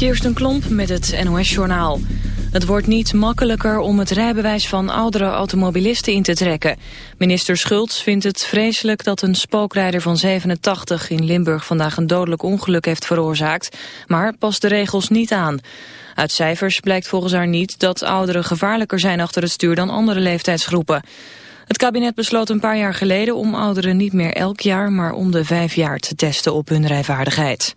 Kirsten Klomp met het NOS-journaal. Het wordt niet makkelijker om het rijbewijs van oudere automobilisten in te trekken. Minister Schultz vindt het vreselijk dat een spookrijder van 87 in Limburg vandaag een dodelijk ongeluk heeft veroorzaakt, maar past de regels niet aan. Uit cijfers blijkt volgens haar niet dat ouderen gevaarlijker zijn achter het stuur dan andere leeftijdsgroepen. Het kabinet besloot een paar jaar geleden om ouderen niet meer elk jaar, maar om de vijf jaar te testen op hun rijvaardigheid.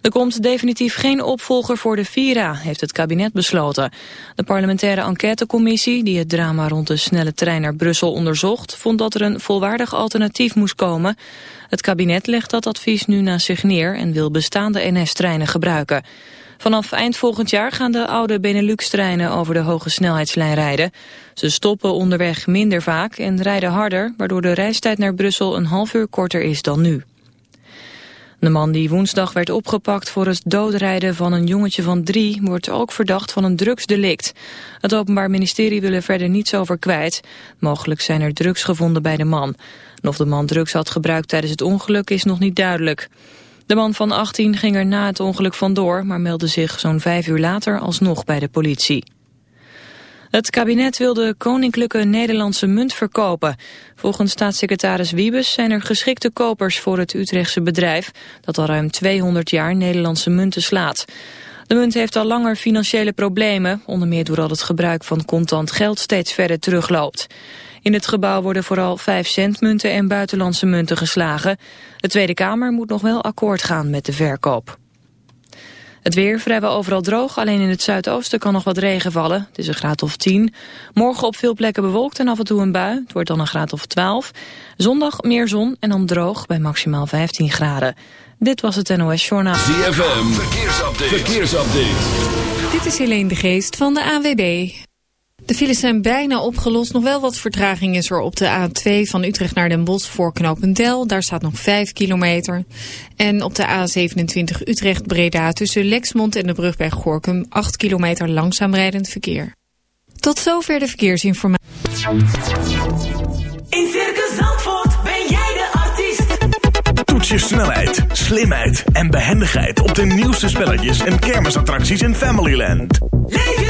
Er komt definitief geen opvolger voor de Vira, heeft het kabinet besloten. De parlementaire enquêtecommissie, die het drama rond de snelle trein naar Brussel onderzocht, vond dat er een volwaardig alternatief moest komen. Het kabinet legt dat advies nu naast zich neer en wil bestaande NS-treinen gebruiken. Vanaf eind volgend jaar gaan de oude Benelux-treinen over de hoge snelheidslijn rijden. Ze stoppen onderweg minder vaak en rijden harder, waardoor de reistijd naar Brussel een half uur korter is dan nu. De man die woensdag werd opgepakt voor het doodrijden van een jongetje van drie... wordt ook verdacht van een drugsdelict. Het Openbaar Ministerie wil er verder niets over kwijt. Mogelijk zijn er drugs gevonden bij de man. Of de man drugs had gebruikt tijdens het ongeluk is nog niet duidelijk. De man van 18 ging er na het ongeluk vandoor... maar meldde zich zo'n vijf uur later alsnog bij de politie. Het kabinet wil de koninklijke Nederlandse munt verkopen. Volgens staatssecretaris Wiebes zijn er geschikte kopers voor het Utrechtse bedrijf... dat al ruim 200 jaar Nederlandse munten slaat. De munt heeft al langer financiële problemen... onder meer doordat het gebruik van contant geld steeds verder terugloopt. In het gebouw worden vooral 5 centmunten en buitenlandse munten geslagen. De Tweede Kamer moet nog wel akkoord gaan met de verkoop. Het weer vrijwel overal droog, alleen in het zuidoosten kan nog wat regen vallen. Het is een graad of 10. Morgen op veel plekken bewolkt en af en toe een bui. Het wordt dan een graad of 12. Zondag meer zon en dan droog bij maximaal 15 graden. Dit was het NOS Journaal. ZFM, verkeersupdate. verkeersupdate. Dit is Helene de Geest van de AWB. De files zijn bijna opgelost. Nog wel wat vertraging is er op de A2 van Utrecht naar Den Bosch voor Knopendel. Daar staat nog 5 kilometer. En op de A27 Utrecht-Breda tussen Lexmond en de brug bij Gorkum 8 kilometer langzaam rijdend verkeer. Tot zover de verkeersinformatie. In Circus Zandvoort ben jij de artiest. Toets je snelheid, slimheid en behendigheid op de nieuwste spelletjes en kermisattracties in Familyland. Leef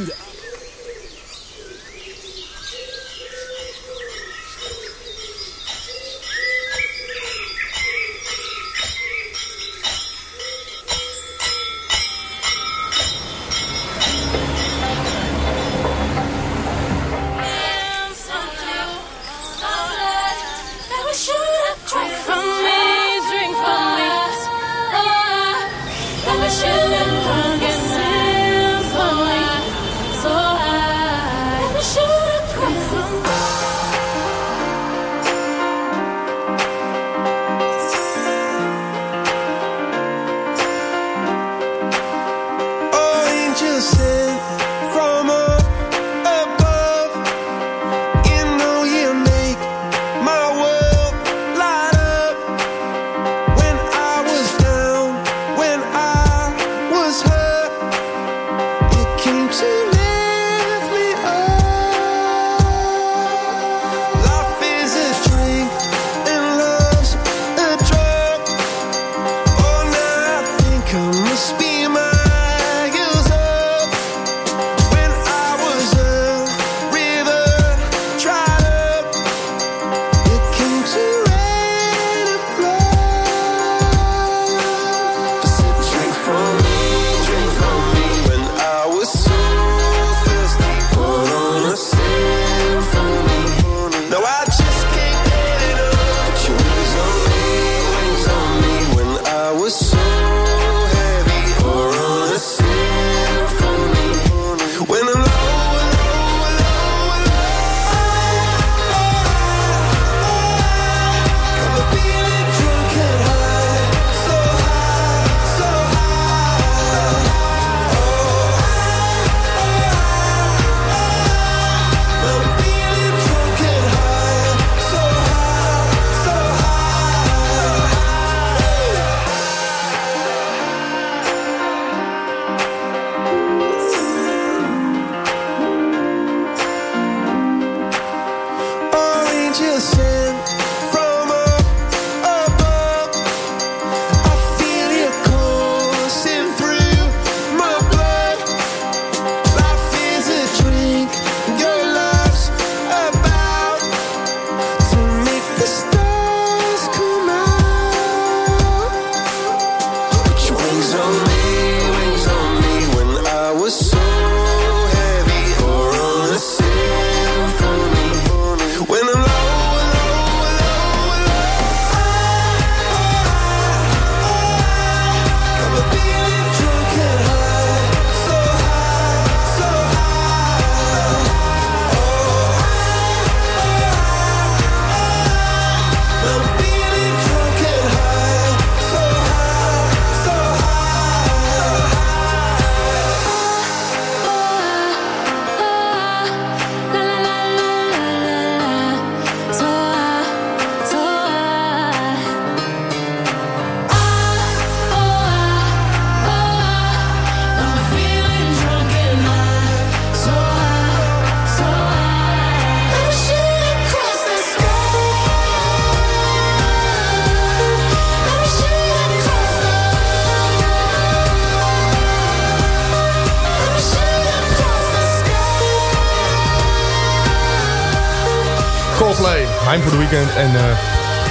Heim voor de Weekend en uh,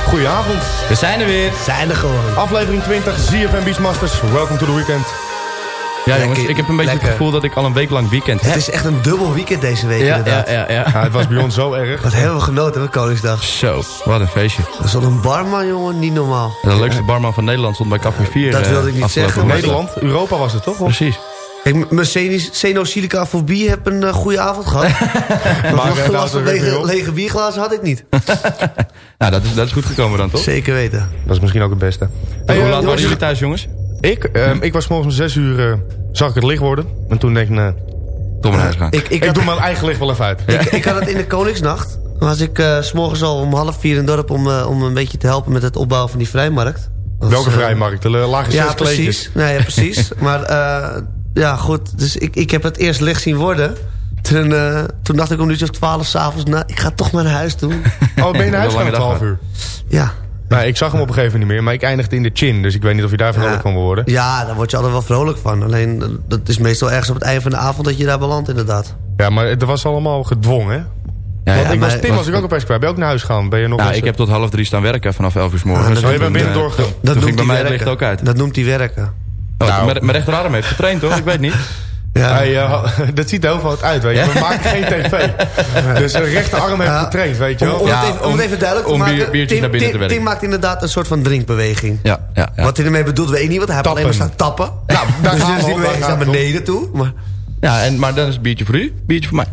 goedenavond. We zijn er weer. Zijn er gewoon. Aflevering 20, ZFM Beachmasters, welcome to the weekend. Ja jongens, ik heb een beetje lekker. het gevoel dat ik al een week lang weekend heb. Het is echt een dubbel weekend deze week ja, inderdaad. ja, ja, ja. Ja, het was bij ons zo erg. Wat hebben we genoten met Koningsdag. Zo, wat een feestje. Er stond een barman, jongen, niet normaal. De leukste barman van Nederland stond bij Café 4. Dat eh, wilde ik niet zeggen. Nederland, Europa was het toch? Precies. Kijk, mijn xenosilika-fobie heb een eh, goede avond gehad. Maar van is het lege, lege bierglazen had ik niet. Nou, dat is, dat is goed gekomen dan, toch? Zeker weten. Dat is misschien ook het beste. En Hey, hoe eh, laat waren jongens, jullie thuis, jongens? Ik, ehm, ik was morgens om 6 uur, eh, zag ik het licht worden. En toen denk ik, Tom naar huis gaan. Ik, ik, ik had, doe mijn eigen licht wel even uit. ik, ik had het in de Koningsnacht. Dan was ik eh, s s'morgens al om half vier in het dorp om, eh, om een beetje te helpen met het opbouwen van die vrijmarkt. Welke vrijmarkt? De lage Ja, zes kleedjes. precies. Nee, ja, precies. maar eh, ja, goed. Dus ik, ik heb het eerst licht zien worden. Toen, eh, toen dacht ik om een uurtje of twaalf s'avonds... Nou, ik ga toch maar naar huis toe. Oh, ben je naar huis gaan om 12 uur? Ja. Nou, ik zag hem op een gegeven moment niet meer, maar ik eindigde in de chin. Dus ik weet niet of je daar vrolijk Ja. van wil worden. ja, daar word je altijd wel vrolijk van. Alleen, eh, dat is meestal ergens op het einde van de avond... dat je daar belandt, inderdaad. Ja, maar het was allemaal gedwongen, hè? Ja, Want ja, ik was, maar- Tim was ik ook opeens kwijt. Ben je ook naar huis gegaan? Ben je nog Nou, eens- ik heb tot half drie staan werken vanaf 11 uur s morgens. Ah, dat- Oh, je bent binnen doorgegaan. Dat bij mij licht ook uit. Dat noemt hij werken. Oh, Nou. mijn, mijn rechterarm heeft getraind, toch? Ik weet niet. Ja. Hij, eh, dat ziet er heel uit, weet je. We maken geen tv. Dus de rechterarm heeft getraind, weet je Om, wel. om, Ja, het even, om om- het even duidelijk te maken... bier- Tim, maakt inderdaad een soort van drinkbeweging. Ja, ja, ja. Wat hij ermee bedoelt, weet ik niet. Want hij heeft alleen maar staan tappen. Nou, daar dus gaan dus die beweging naar beneden toe. Maar, ja en, maar dan is het biertje voor u, biertje voor mij.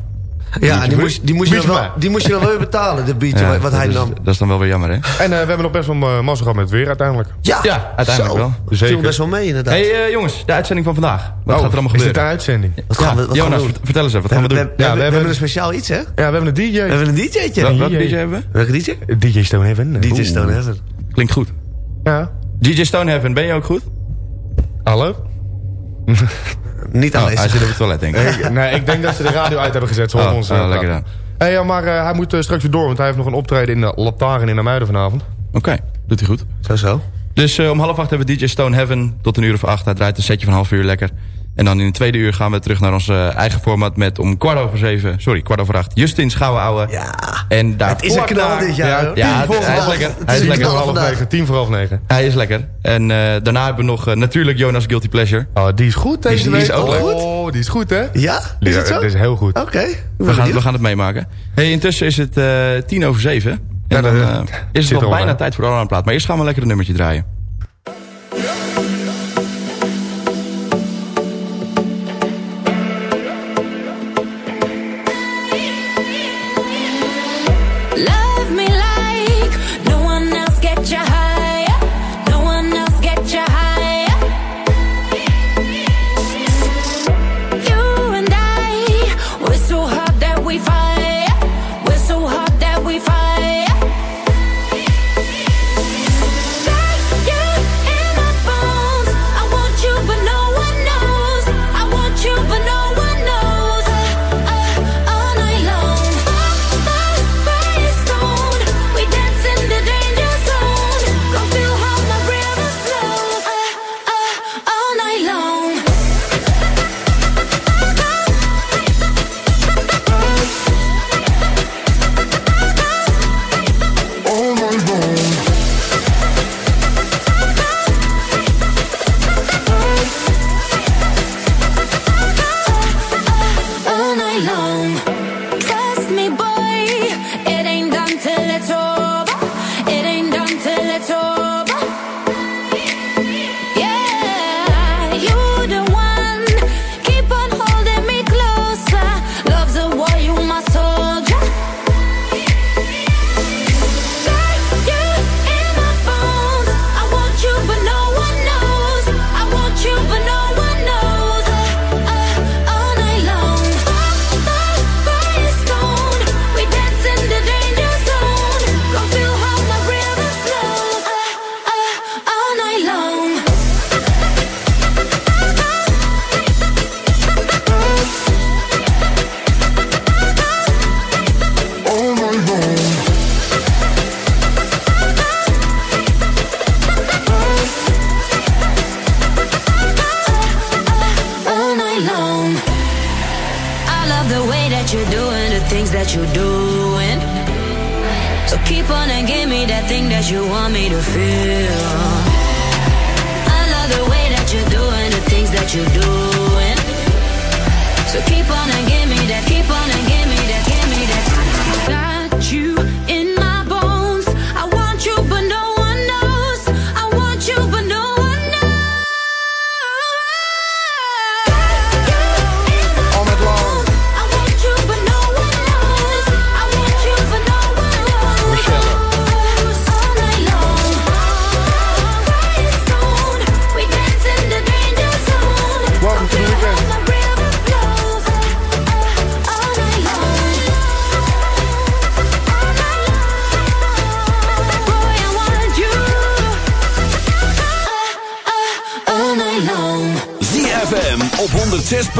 Ja, die moest, die, moest je dan wel, die moest je dan wel weer betalen, de biertje Ja, wat, hij is, nam. Dat is dan wel weer jammer, hè? En eh, we hebben nog best wel uh, mazzel gehad met het weer uiteindelijk. Ja, Ja, uiteindelijk zo. wel. Zeker. Viel best wel mee, inderdaad. hey, eh, jongens, de uitzending van vandaag. Wat Oh, gaat er allemaal is dit gebeuren? een uitzending? wat gaan we, wat gaan Jonas, we doen? vert- vertel eens even, wat We gaan we doen? we, we, Ja, we we hebben hebben- een speciaal iets, hè? Ja, we hebben een DJ. We hebben een DJ'tje. Wel- Welke DJ. DJ hebben we? Welke DJ? DJ Stonehaven. DJ. Stonehaven. Klinkt goed. Ja. DJ Stonehaven, ben je ook goed? Hallo? Niet Oh, aanwezig. hij zit op het toilet, denk ik. Ik- nee, ik denk dat ze de radio uit hebben gezet. Zo Oh, ons, oh, eh, lekker dan. Hey, ja, maar eh, hij moet eh, straks weer door, want hij heeft nog een optreden in de Lataren in de Muiden vanavond. Oké, doet hij goed. Zo, zo. Dus eh, om half acht hebben we DJ Stonehaven tot een uur of acht. Hij draait een setje van half uur lekker. En dan in het tweede uur gaan we terug naar ons eigen format met om kwart over zeven, sorry, kwart over acht, Justin Schouwen-Ouwe. Ja. En daar Het is een knal na- dit jaar. Ja, Tien voor hij is lekker. Het Hij is is lekker. knal. half negen, tien voor half negen. Hij is lekker. En eh, daarna hebben we nog eh, natuurlijk Jonas Guilty Pleasure. Oh, die is goed deze Die is- die week. is ook goed. Oh, die is goed, hè? Ja? Die Is het zo? Dat is heel goed. Oké. We gaan, we gaan het meemaken. Hey, intussen is het eh, tien over zeven. En Ja, dan is het er al bijna bij. tijd voor de alarmplaat. Maar eerst gaan we lekker een nummertje draaien.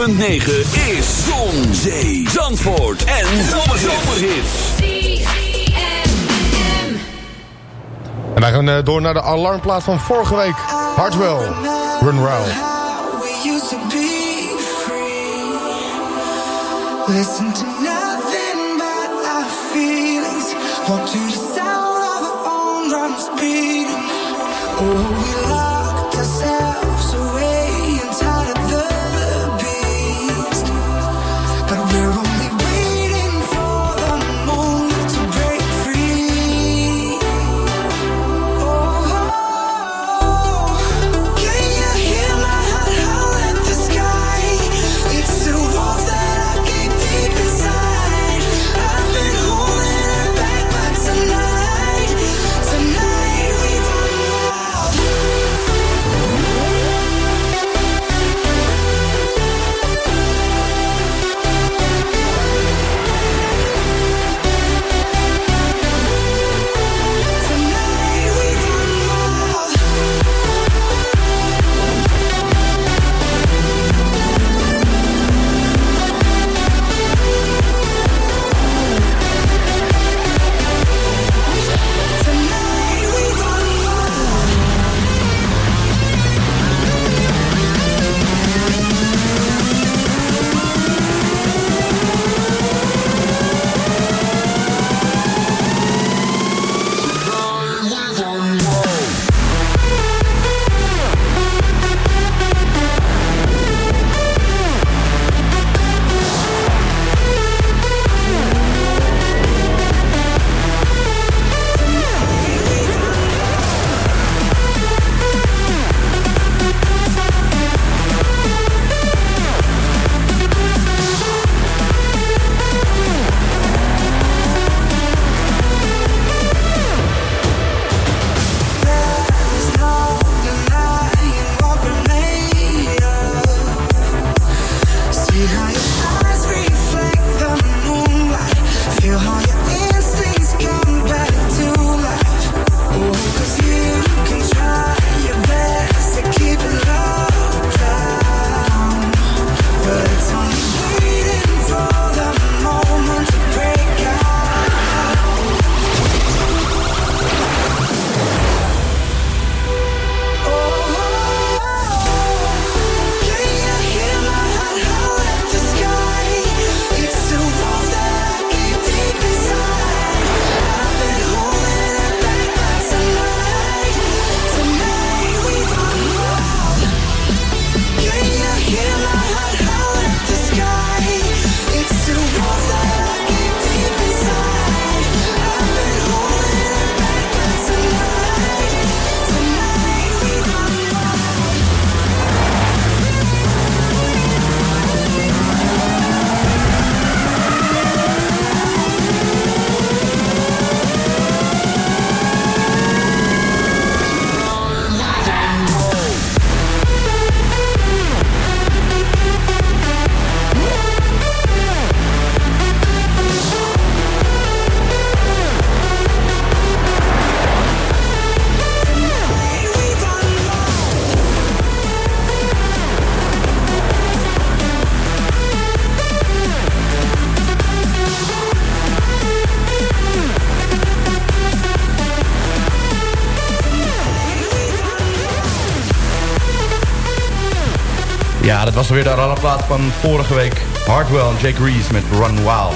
106.9 is Zon, Zee, Zandvoort en Zomerhits. En wij gaan eh, door naar de alarmplaats van vorige week. Hartwell, Run Round. Listen to nothing but our feelings. Walk to the sound of our own drums beating. Oh, was weer de Alarmplaat van vorige week. Hardwell en Jake Reese met Run Wild.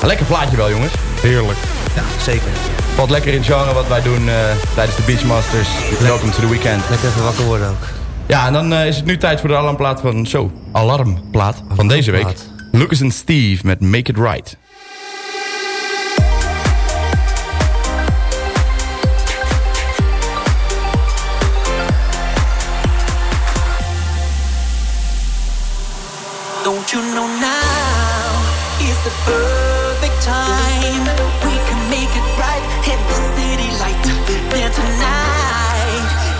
Een lekker plaatje wel, jongens. Heerlijk. Ja, zeker. Valt lekker in het genre wat wij doen eh, tijdens de Beachmasters. Welcome to the weekend. Lekker even wakker worden ook. Ja, en dan eh, is het nu tijd voor de alarmplaat van... Zo, alarmplaat van deze week. Lucas en Steve met Make It Right.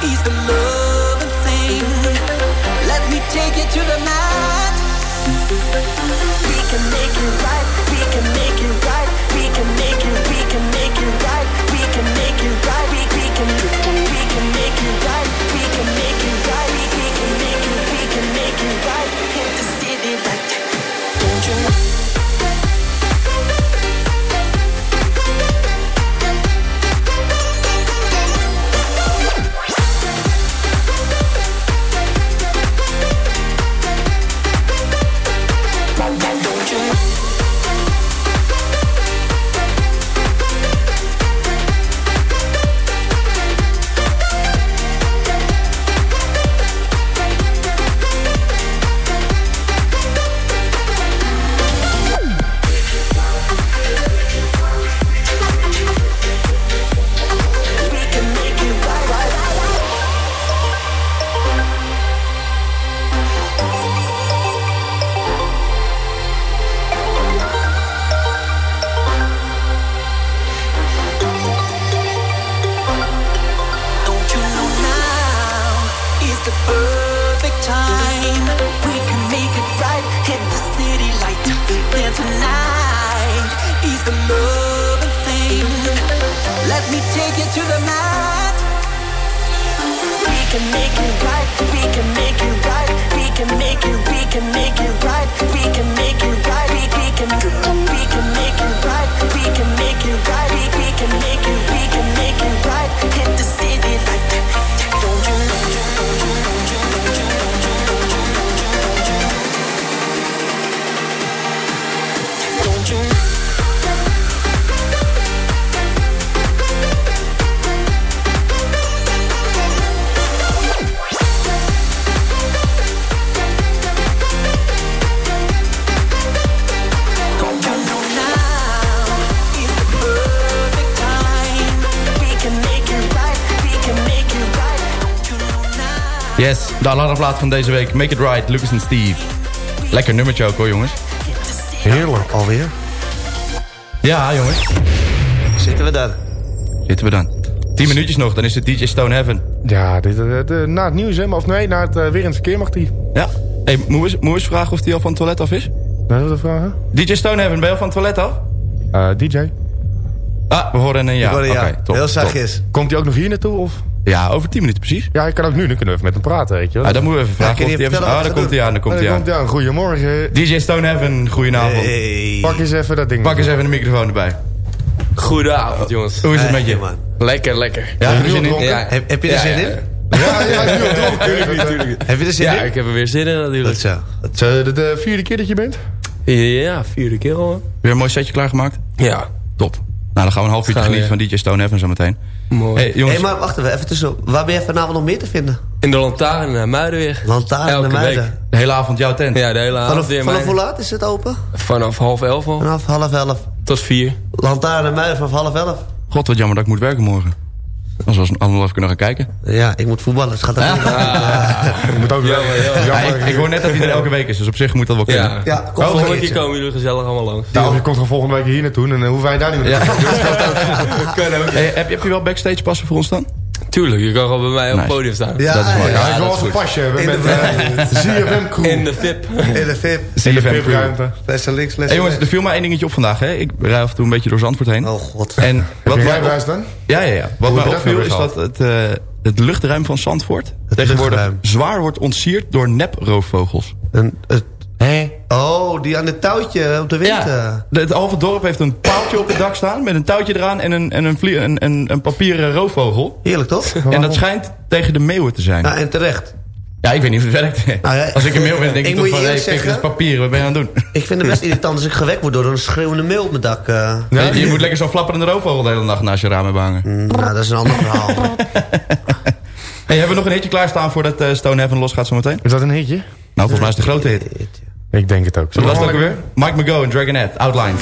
Is the loving thing. Let me take you to the night. We can make it right, we can make it right, we can make it, we can make it right, we can make it right, Yes, de alarmplaat van deze week. Make It Right, Lucas en Steve. Lekker nummertje ook hoor, jongens. Heerlijk. Alweer. Ja, jongens. Zitten we daar. Zitten we dan. 10 minuutjes nog, dan is het DJ Stone Heaven. Ja, dit, eh, de, na het nieuws, hè? Of nee, na het eh, weer in het verkeer mag die. Ja. Hey, moet je eens- moet je eens vragen of die al van het toilet af is? Nou, dat vragen? DJ Stone Heaven, ben je al van het toilet af? Eh, DJ. Ah, we horen een ja. Oké, top, Heel top. zachtjes. Komt hij ook nog hier naartoe? Of? Ja, over 10 minuten precies. Ja, ik kan ook nu. Dan kunnen we even met hem praten, weet je wel. Ah, dan moeten we even vragen kun je of die even... vertellen Ah, daar ze komt hij aan, daar komt hij daar aan. komt hij aan. Goedemorgen. DJ Stone Heaven, goedenavond. Hey. Pak eens even dat ding. Pak eens even de microfoon erbij. Goedenavond, jongens. Hoe is het met je? Hey, man. Lekker, lekker. Ja, heb je zin in? dronken? Ja, Heb, heb je er Ja, zin ja, in? Ja, ja, ja. Heb je er zin Ja, in? ik heb er weer zin in natuurlijk. Dat zo. Het is eh, de, de vierde keer dat je bent? Ja, vierde keer al. Weer een mooi setje klaargemaakt? Ja, Top. Nou, dan gaan we een half uurtje genieten van DJ Stone Heaven zo meteen. mooi. Hey, jongens. Hé, maar wachten we even tussen. Waar ben je vanavond nog meer te vinden? In de lantaarn naar Muidenweg. Lantaarn Elke naar Muiden. week. De hele avond jouw tent. Ja, de hele avond Vanaf, weer vanaf mijn- hoe laat is het open? Vanaf half elf al. Vanaf half elf. Tot vier. Lantaarn naar Muiden vanaf half elf. God, wat jammer dat ik moet werken morgen. Anders was allemaal even kunnen gaan kijken. Ja, ik moet voetballen. Dus het gaat er niet Je moet ook jammer. Ja, ik, ik hoor net dat hij er elke week is, dus op zich moet dat wel kunnen. Ja. Ja, kom Oh, volgende keer keer. komen jullie gezellig allemaal langs. Nou, je komt gewoon volgende week hier naartoe en dan hoeven wij daar niet meer Ja. naartoe. Kan ook. Hey, heb, heb je wel backstage passen voor ons dan? Tuurlijk, je kan gewoon bij mij op het Nice. podium staan. Ja, Dat is mooi. Ja, ja, ik wil is een pasje hebben In met de- eh ZFM crew. In de VIP. In de VIP. In de CFM VIP-ruimte. Lessen links, Hey jongens, er viel mij één dingetje op vandaag. Hè? Ik rij af en toe een beetje door Zandvoort heen. Oh god. En Wat mij wijs dan? Ja, ja, ja. Wat mij opviel nou is dat het, eh, het luchtruim van Zandvoort tegenwoordig luchtruim. zwaar wordt ontsierd door neproofvogels. Een, het, hè? Oh, die aan het touwtje op de wind. eh. De- het halve dorp heeft een paaltje op het dak staan met een touwtje eraan en een, en een, vlie- een, een, een papieren roofvogel. Heerlijk toch? En dat schijnt tegen de meeuwen te zijn. Ja, en terecht. Ja, ik weet niet of het werkt. Nou ja, Als ik een mail ben, denk ik ik, toch van... Hey, dit is papier, wat ben je aan het doen? Ik vind het best irritant als ik gewekt word door een schreeuwende mail op mijn dak. eh. je, je moet lekker zo'n flapperende roofvogel de hele nacht naast je raam hebben hangen. Mm, nou, dat is een ander verhaal. Hey, hebben we nog een hitje klaarstaan voordat uh, Stone Heaven losgaat zometeen? Is dat een hitje? Nou, volgens mij is het de grote hit. Ik denk het ook. Wat was het ook weer? Mike McGo en Dragonette, Outline.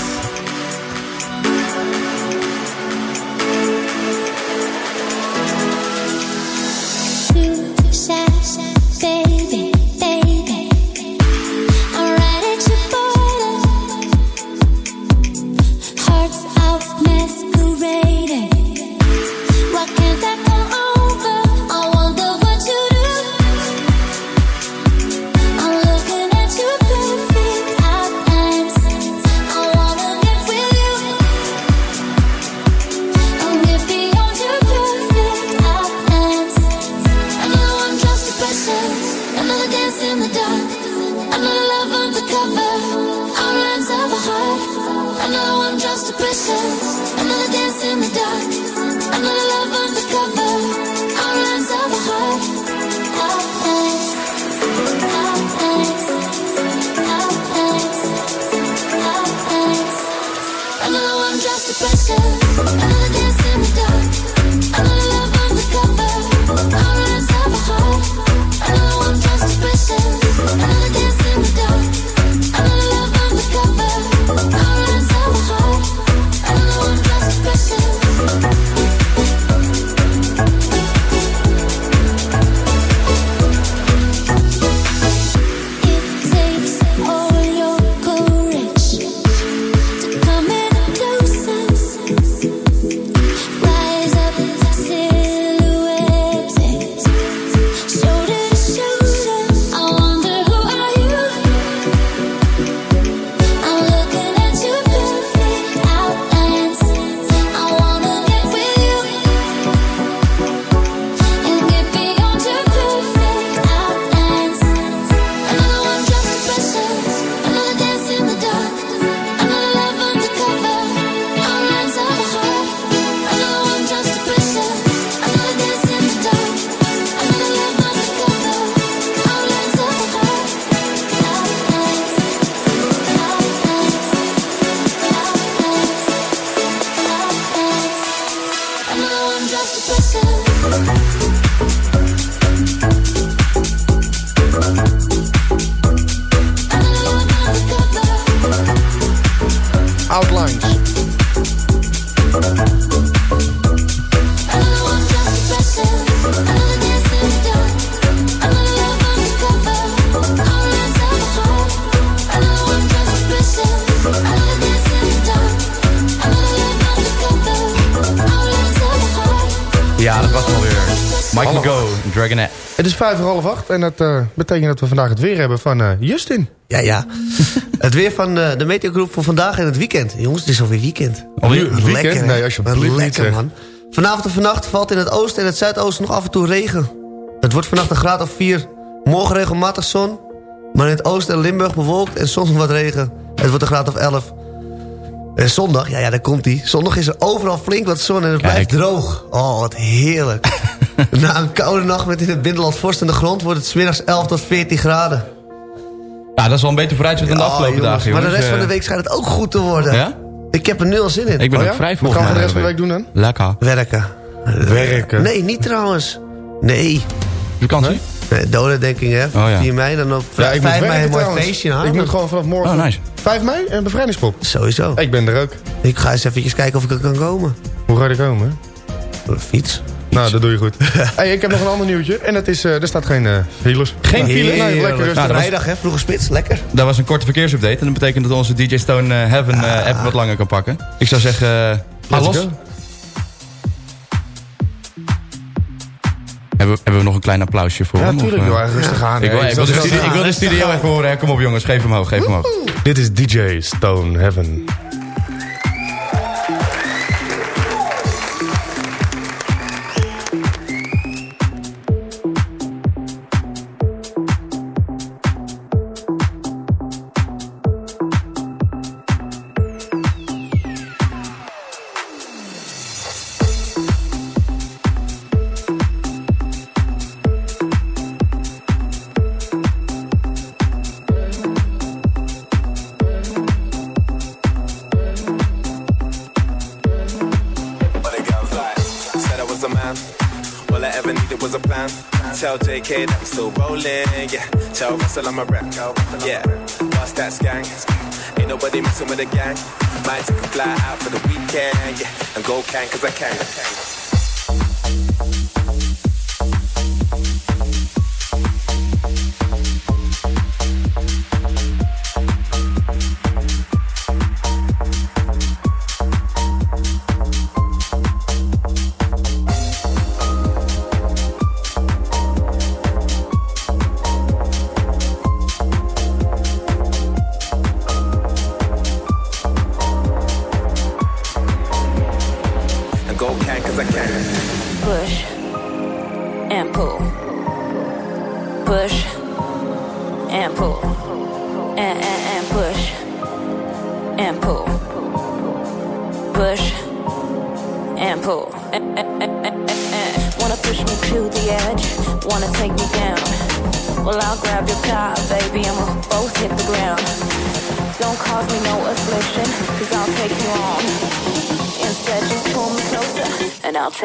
Vijf voor half acht en dat eh, betekent dat we vandaag het weer hebben van eh, Justin. Ja, ja. het weer van eh, de meteogroep voor vandaag en het weekend. Jongens, het is alweer weekend. Alweer weekend? Lekker? Nee, alsjeblieft Wat niet, Lekker, man. Vanavond en vannacht valt in het oosten en het zuidoosten nog af en toe regen. Het wordt vannacht een graad of 4. Morgen regelmatig zon. Maar in het oosten en Limburg bewolkt en soms nog wat regen. Het wordt een graad of 11. En zondag, ja, ja, daar komt hij. Zondag is er overal flink wat zon en het blijft droog. Oh, wat heerlijk. Na een koude nacht met in het binnenland vorstende grond... wordt het smiddags 11 tot 14 graden. Ja, dat is wel een beetje vooruitzicht in de Oh, afgelopen jongens, dagen, Maar de rest van de Eh, week schijnt het ook goed te worden. Ja? Ik heb er nu al zin in. Ik ben Oh ook ja? vrij Wat volgens gaan we de rest van de week doen dan? Lekker. Werken. Werken. Nee, niet trouwens. Nee. Vakantie? Nee, dodendenking, hè. Oh, ja. 4 mei, dan op Ja, ik moet 5 mei werken een mooi trouwens. feestje in Ik moet gewoon vanaf morgen. Oh, nice. 5 mei en bevrijdingspop. Sowieso. Ik ben er ook. Ik ga eens eventjes kijken of ik er kan komen. Hoe ga je er komen? Door de fiets. Nou, dat doe je goed. hey, ik heb nog een ander nieuwtje. En dat is, eh, er staat geen eh files. Geen file? Nee, lekker rustig. Nou, Vrijdag, hè, vroege spits. Lekker. Dat was een korte verkeersupdate. En dat betekent dat onze DJ Stone eh, Heaven eh, even wat langer kan pakken. Ik zou zeggen, uh, los. Hebben, we- hebben we nog een klein applausje voor Ja, hem? natuurlijk. Of, Joh, rustig aan. Ik wil, ik wil de studio, ik wil de studio even horen. hè. Kom op jongens, geef hem omhoog, geef hem omhoog. Dit is DJ Stone Heaven. kid, I'm still rolling. Yeah, tell Russell I'm a rep. Yeah, bust that gang. Ain't nobody messing with the gang. Might take a fly out for the weekend. Yeah, and go can cause I can.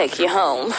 take you home.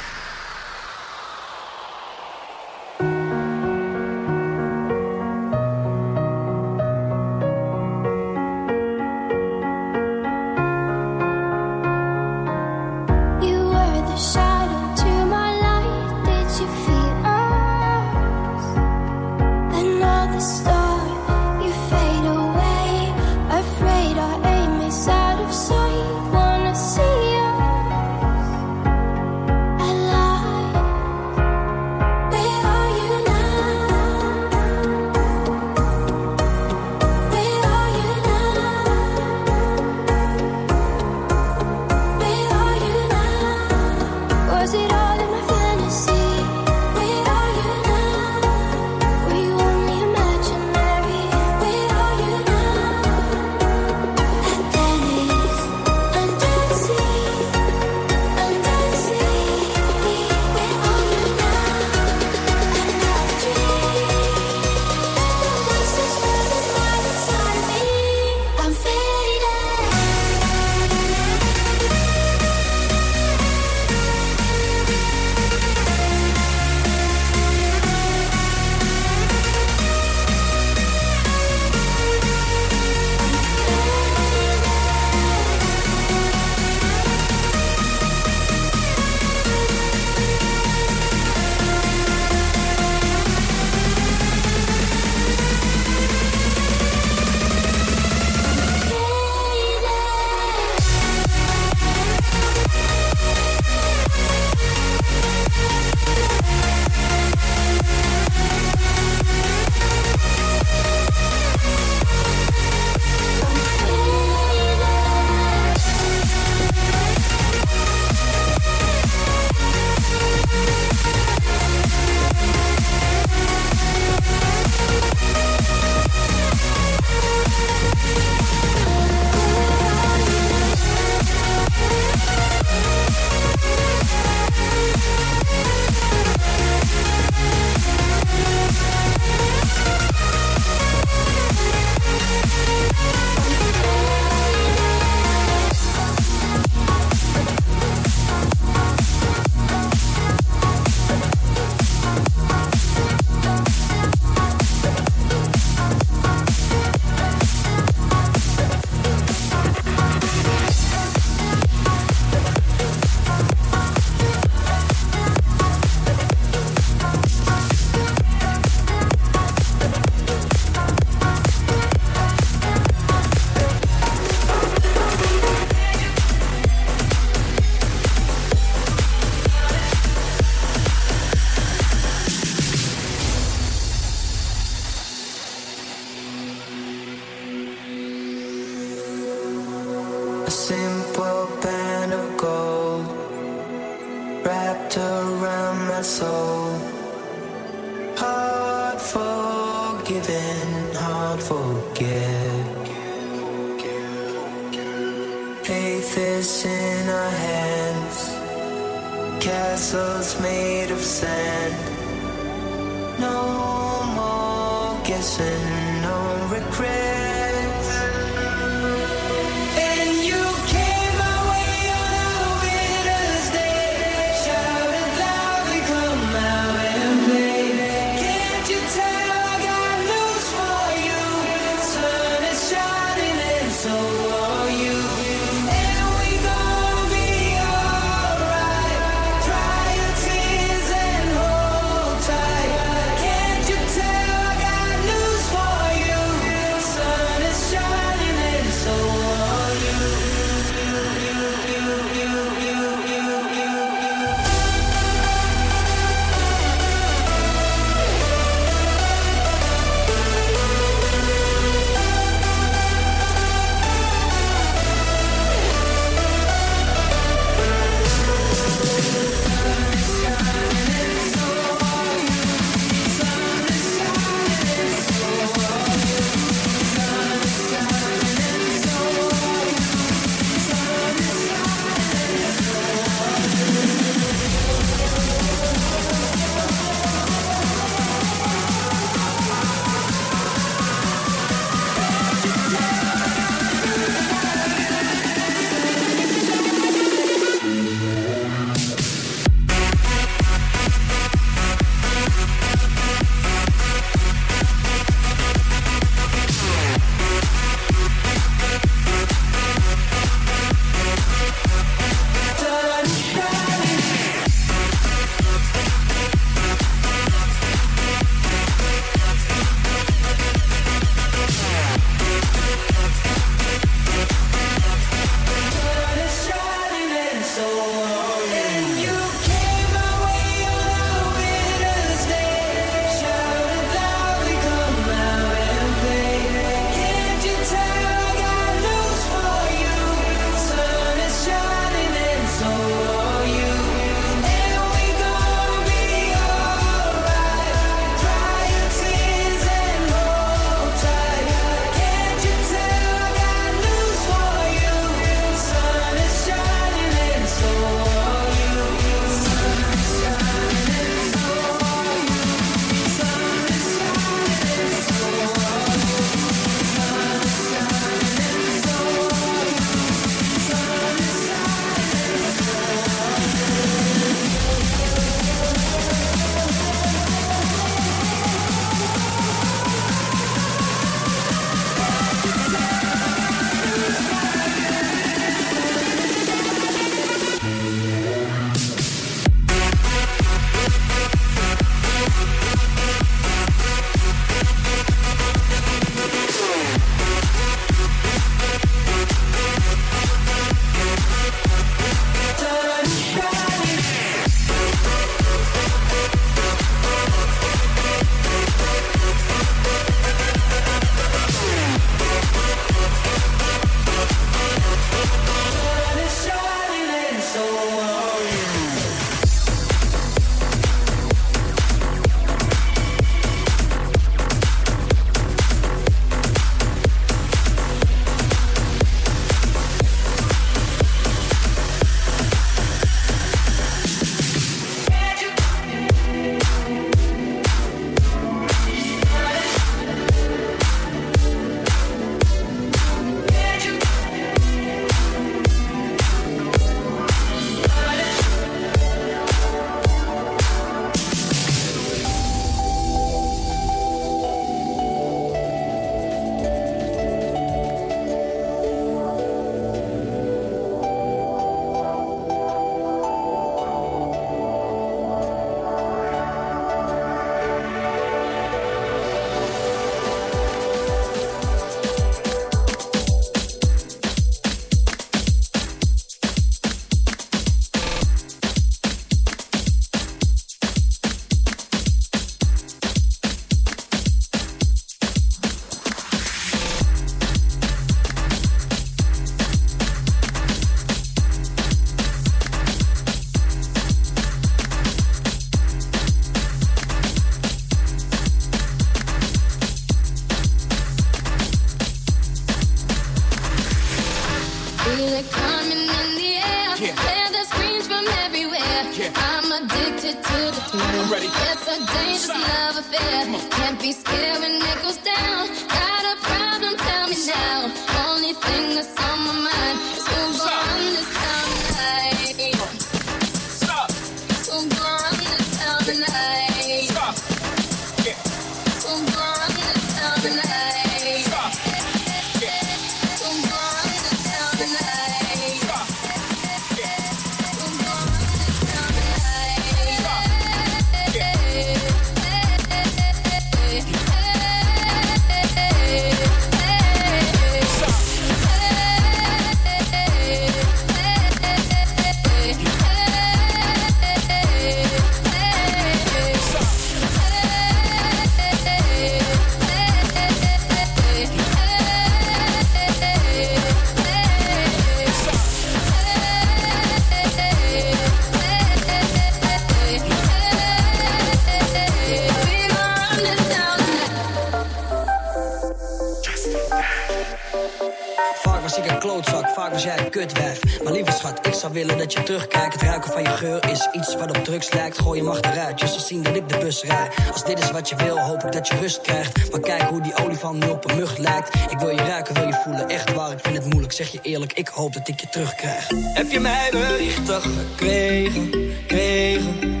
Je terugkijkt. Het ruiken van je geur is iets wat op drugs lijkt. Gooi hem achteruit, je zal zien dat ik de bus rijd. Als dit is wat je wil, hoop ik dat je rust krijgt. Maar kijk hoe die olifant nu op een mug lijkt. Ik wil je ruiken, wil je voelen, echt waar. Ik vind het moeilijk, zeg je eerlijk, ik hoop dat ik je terugkrijg. Heb je mij berichten gekregen, kregen?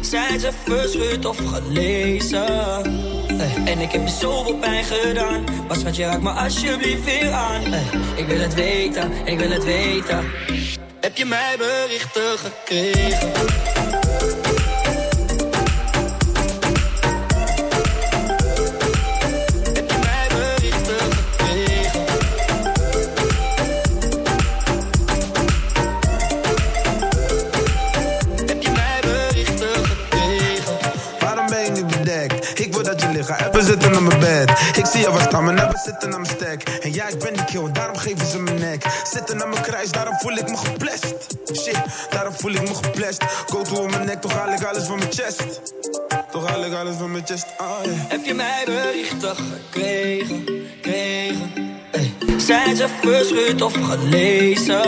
Zijn ze verscheurd of gelezen? Hey. En ik heb je zoveel pijn gedaan. Maar schat, je raakt me alsjeblieft weer aan. Ik wil het weten, ik wil het weten. Heb je mij berichten gekregen? Mijn bed. Ik zie je wat staan, maar never zitten aan mijn stek. En ja, ik ben die kill, daarom geven ze mijn nek. Zitten aan mijn kruis, daarom voel ik me geplest. Shit, daarom voel ik me geplest. Go to mijn nek, toch haal ik alles van mijn chest. Toch haal ik alles van mijn chest, ah yeah. Heb je mij berichten gekregen, kregen? Hey. Zijn ze verscheurd of gelezen?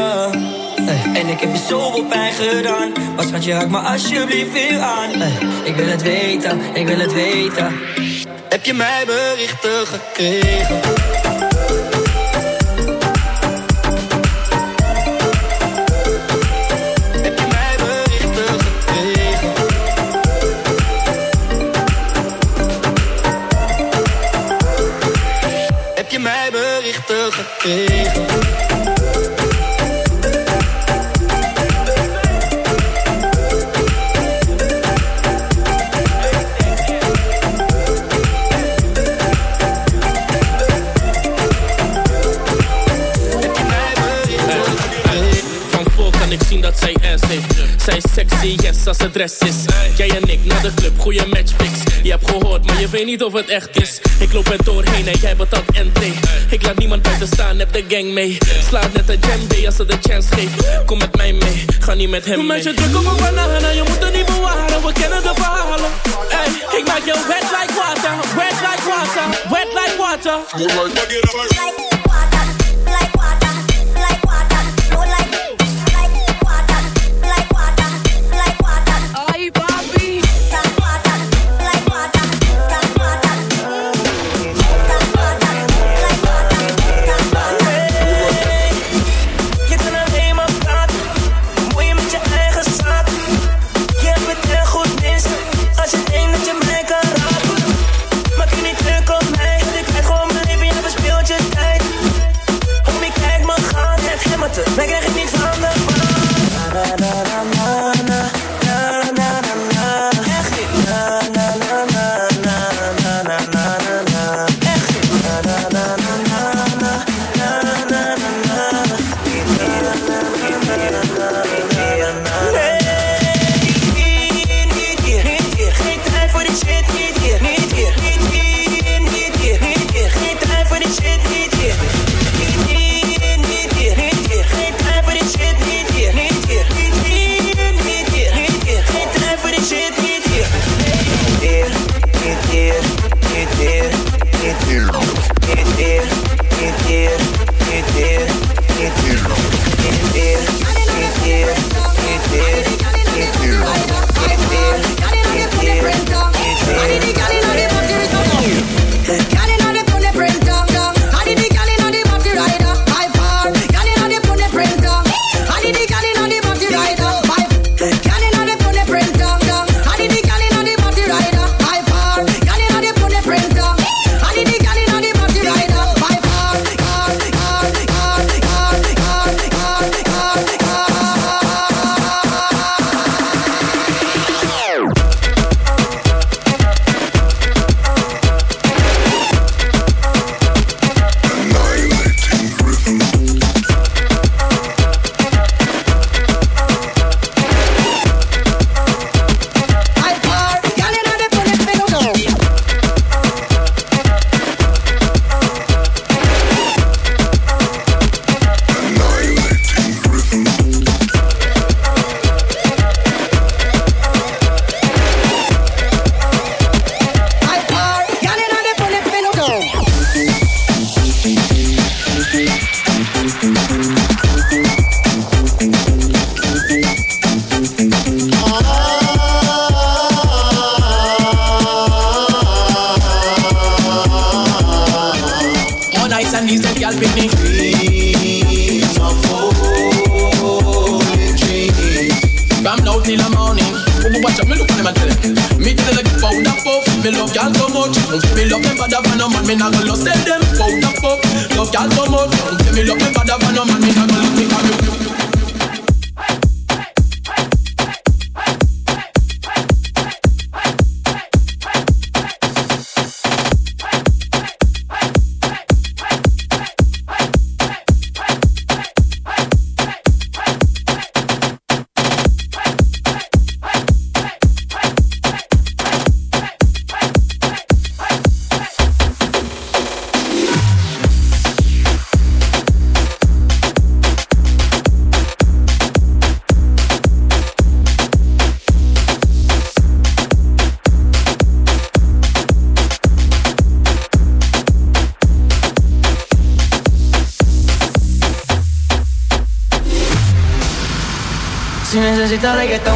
Hey. En ik heb je zoveel pijn gedaan. Maar schat, je raakt me alsjeblieft weer aan. Hey. Ik wil het weten, ik wil het weten. Heb je mij berichten gekregen? Heb je mij berichten gekregen? Heb je mij berichten gekregen? Als het dress is. Jij en ik naar de club, goede matchfix. Je hebt gehoord, maar je weet niet of het echt is. Ik loop er doorheen en jij betaalt entree. Ik laat niemand buiten staan, heb de gang mee. Slaat net een jam als ze de chance geeft. Kom met mij mee, ga niet met hem mee. Met je druk op een banana, je moet er niet bewaren. We kennen de verhalen. Ey, ik maak je wet like water, wet like water, wet like water. 誰が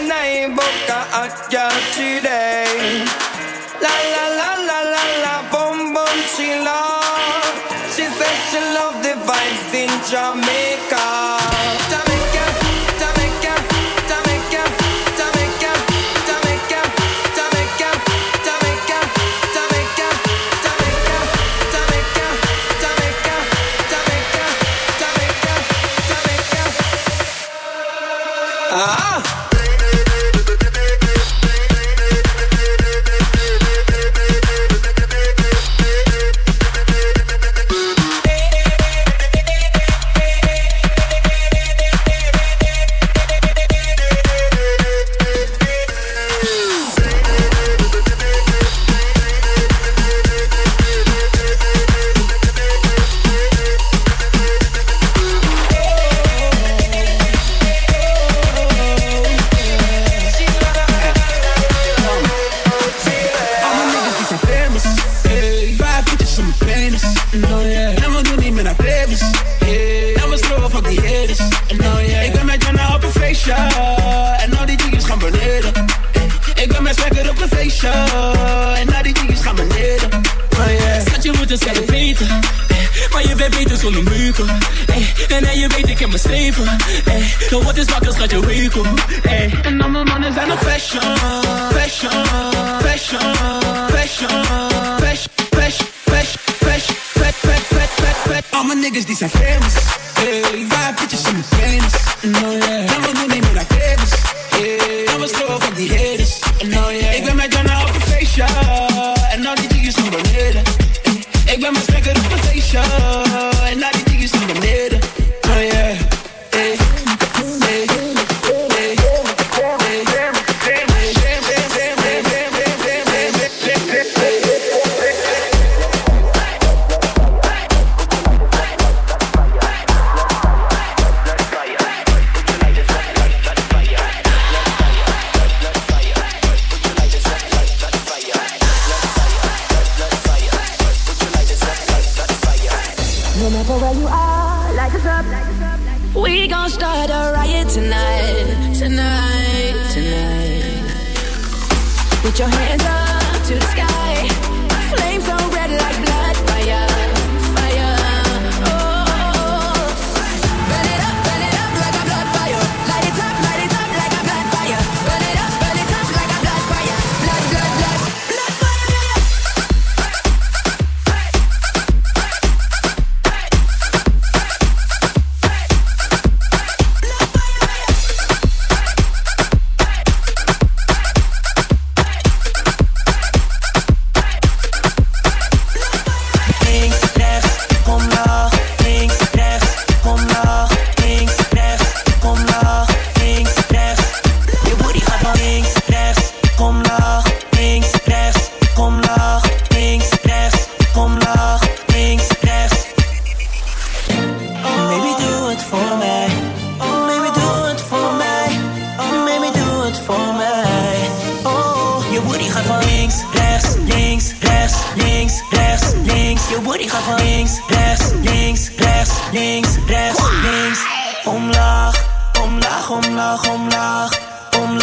nai a La la la la la la she love She she the vibes in Jamaica. Zo what is wakker, schatje, hoe a. Hey. En dan mijn mannen zijn nog fashion. Fashion, fashion, fashion, fashion, fashion, fashion, fashion, fashion, fashion, All my niggas, die zijn famous. Hey, five bitches in the famous. No, yeah. Dan wat doen die naar Vegas. Yeah. Dan was slow van die haters. No, yeah. Ik ben met Jana op een feestje. En al die dingen naar beneden. Ik ben met sterker op een feestje. En al die dingen naar beneden.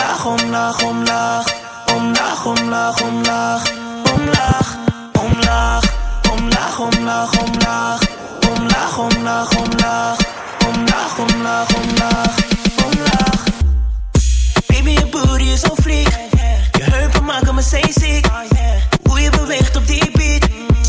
Omlaag, omlaag, omlaag. Omlaag, omlaag, omlaag. Omlaag, omlaag. Omlaag, omlaag, omlaag. Omlaag, omlaag, omlaag. Omlaag, omlaag, omlaag. Omlaag. Baby, je booty is zo fliek. Je heupen maken me steeds ziek. Hoe je beweegt op die beat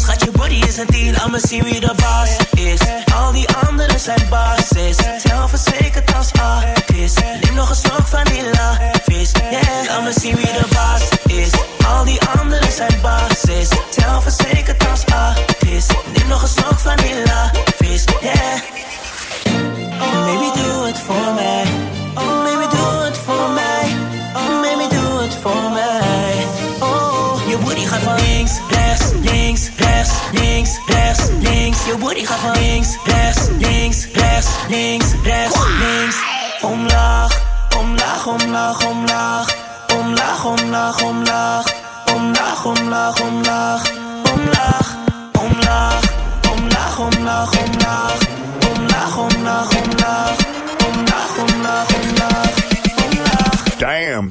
Schat, je body is een 10, I'ma zien wie de baas is. Al die anderen zijn basis Zelfverzekerd als artist Neem nog een slok vanilla vis. Yeah, I'ma zien wie de baas is. Al die anderen zijn basis Zelfverzekerd als artist Neem nog een slok vanilla vis. Yeah. Oh, baby, doe het voor mij. Oh, baby, doe het voor mij. Oh, baby, do it voor mij. links, rechts, links, rechts, links. Je body gaat van links, rechts, links, rechts, links, rechts, links. Omlaag, omlaag, omlaag, omlaag. Omlaag, omlaag, omlaag. Omlaag, omlaag, omlaag. Omlaag, omlaag, omlaag, omlaag, omlaag. Omlaag, omlaag, omlaag. Omlaag, omlaag, omlaag. Damn.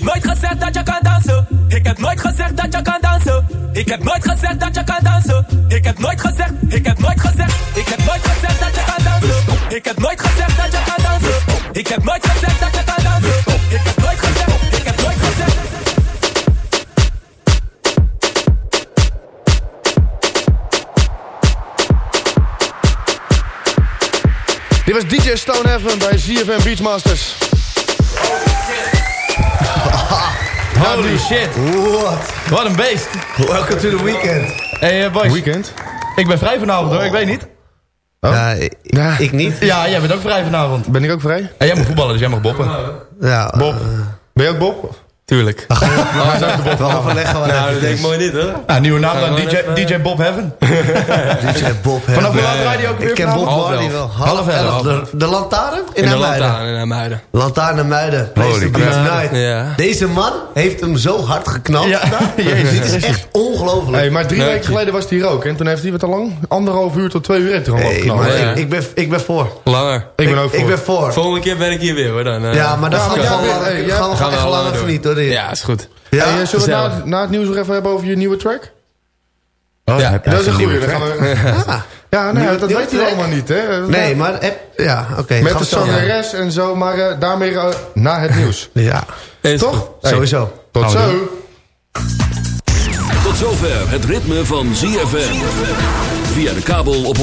Gezegd dat je kan dansen. Ik heb nooit gezegd dat je kan dansen. Ik heb nooit gezegd, ik heb nooit gezegd. Ik heb nooit gezegd dat je kan dansen. Ik heb nooit gezegd dat je kan dansen. Ik heb nooit gezegd dat je kan dansen. Ik heb nooit gezegd, ik heb nooit gezegd. Dit was DJ Stonehaven bij ZFM Beachmasters. Holy shit. What? Wat een beest. Welcome to the weekend. Hey uh, boys. Weekend? Ik ben vrij vanavond hoor, ik weet niet. Ja, ik, ik niet. Ja, jij bent ook vrij vanavond. Ben ik ook vrij? En jij mag voetballen, dus jij mag boppen. Ja, Bob. Ben je ook Bob? Tuurlijk. We gaan overleggen wat Nou, dat denk ik mooi niet, hoor. Nou, nieuwe naam dan, DJ, even- DJ Bob Heaven. DJ Bob. hè. Vanaf hoe laat draai je ook weer Ik ken? Bob Marley wel. Half elf. De, de lantaarn in In de Muiden. lantaarn in Muiden. Lantaarn naar Muiden. Holy crap. Ja. Deze man heeft hem zo hard geknald. Ja. vandaag. Dit is echt ongelooflijk. Hey, maar drie weken geleden was hij hier ook. En toen heeft hij wat al lang? Anderhalf uur tot twee uur heeft hij gewoon Hey, maar Ja. ik, ik, ben, ik ben voor. Langer. Ik ben ook voor. Ik ben voor. Volgende keer ben ik hier weer, hoor. Dan, eh. Ja, maar dan Ja, gaan we maar gewoon ja, langer- hey, we we genieten. hoor. Ja, is goed. Ja? Hey, eh, zullen we na, na het nieuws nog even hebben over je nieuwe track? Oh, Ja. je dat is een goeie. Dan gaan we... Ja, nee, Nieuwe- dat weet hij track? allemaal niet, hè? Nee, maar... heb- Ja, oké. Met de zangeres en zo, maar eh, daarmee eh, na het nieuws. Ja, Is Toch? Hey, sowieso. Tot zo. Tot zover het ritme van ZFM. Via de kabel op 104.5.